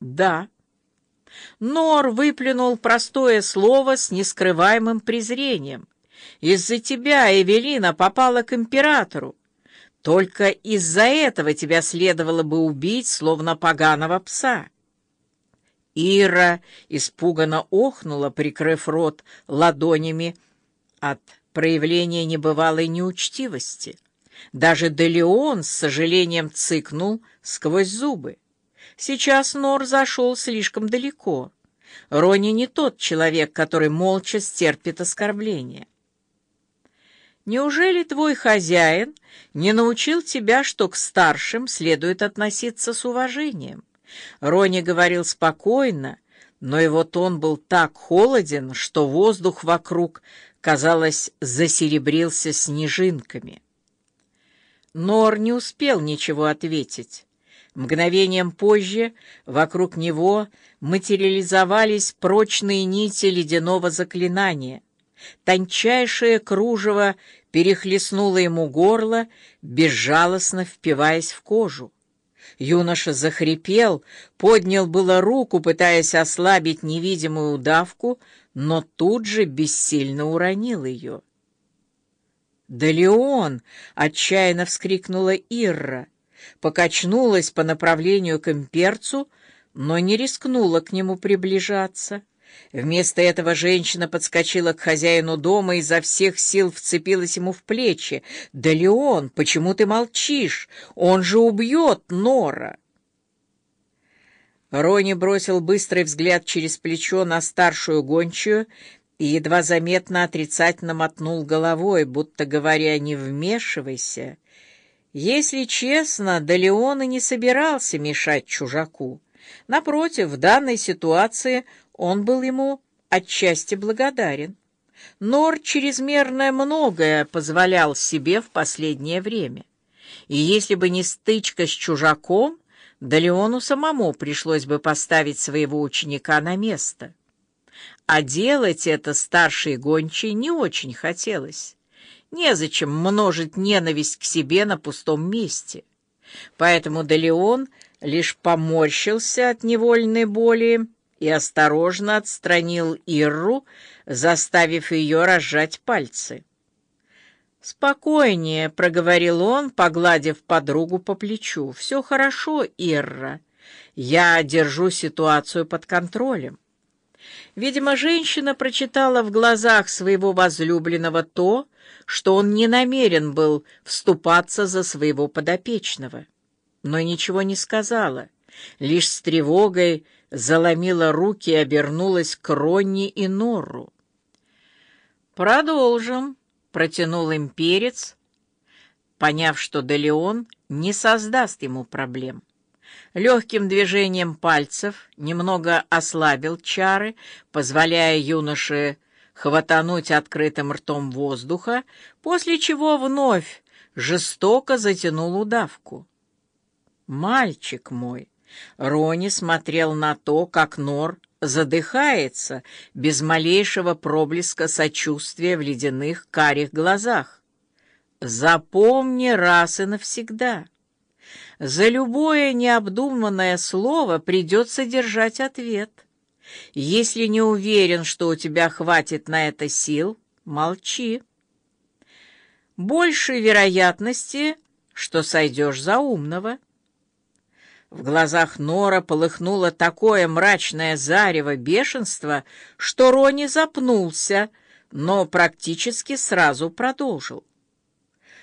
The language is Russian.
Да. Нор выплюнул простое слово с нескрываемым презрением. Из-за тебя Эвелина попала к императору. Только из-за этого тебя следовало бы убить, словно поганого пса. Ира испуганно охнула, прикрыв рот ладонями от проявления небывалой неучтивости. Даже Делеон с сожалением цыкнул сквозь зубы. Сейчас Нор зашел слишком далеко. Рони не тот человек, который молча стерпит оскорбление. Неужели твой хозяин не научил тебя, что к старшим следует относиться с уважением? Рони говорил спокойно, но его тон был так холоден, что воздух вокруг, казалось, засеребрился снежинками. Нор не успел ничего ответить. Мгновением позже вокруг него материализовались прочные нити ледяного заклинания. Тончайшее кружево перехлестнуло ему горло, безжалостно впиваясь в кожу. Юноша захрипел, поднял было руку, пытаясь ослабить невидимую удавку, но тут же бессильно уронил ее. «Да Леон!» — отчаянно вскрикнула Ирра. Покачнулась по направлению к имперцу, но не рискнула к нему приближаться. Вместо этого женщина подскочила к хозяину дома и изо всех сил вцепилась ему в плечи. «Да Леон, почему ты молчишь? Он же убьет Нора!» Рони бросил быстрый взгляд через плечо на старшую гончую и едва заметно отрицательно мотнул головой, будто говоря «не вмешивайся». Если честно, да и не собирался мешать чужаку. Напротив, в данной ситуации он был ему отчасти благодарен. Нор чрезмерно многое позволял себе в последнее время. И если бы не стычка с чужаком, да самому пришлось бы поставить своего ученика на место. А делать это старшей гончей не очень хотелось. Незачем множить ненависть к себе на пустом месте. Поэтому Делеон лишь поморщился от невольной боли и осторожно отстранил Ирру, заставив ее разжать пальцы. «Спокойнее», — проговорил он, погладив подругу по плечу. «Все хорошо, Ирра. Я держу ситуацию под контролем». Видимо, женщина прочитала в глазах своего возлюбленного то, что он не намерен был вступаться за своего подопечного. Но ничего не сказала, лишь с тревогой заломила руки и обернулась к Ронни и Норру. «Продолжим», — протянул им перец, поняв, что Делеон не создаст ему проблем. Легким движением пальцев немного ослабил чары, позволяя юноше хватануть открытым ртом воздуха, после чего вновь жестоко затянул удавку. «Мальчик мой!» Рони смотрел на то, как Нор задыхается без малейшего проблеска сочувствия в ледяных карих глазах. «Запомни раз и навсегда!» За любое необдуманное слово придется держать ответ. Если не уверен, что у тебя хватит на это сил, молчи. Больше вероятности, что сойдешь за умного. В глазах Нора полыхнуло такое мрачное зарево бешенства, что Рони запнулся, но практически сразу продолжил.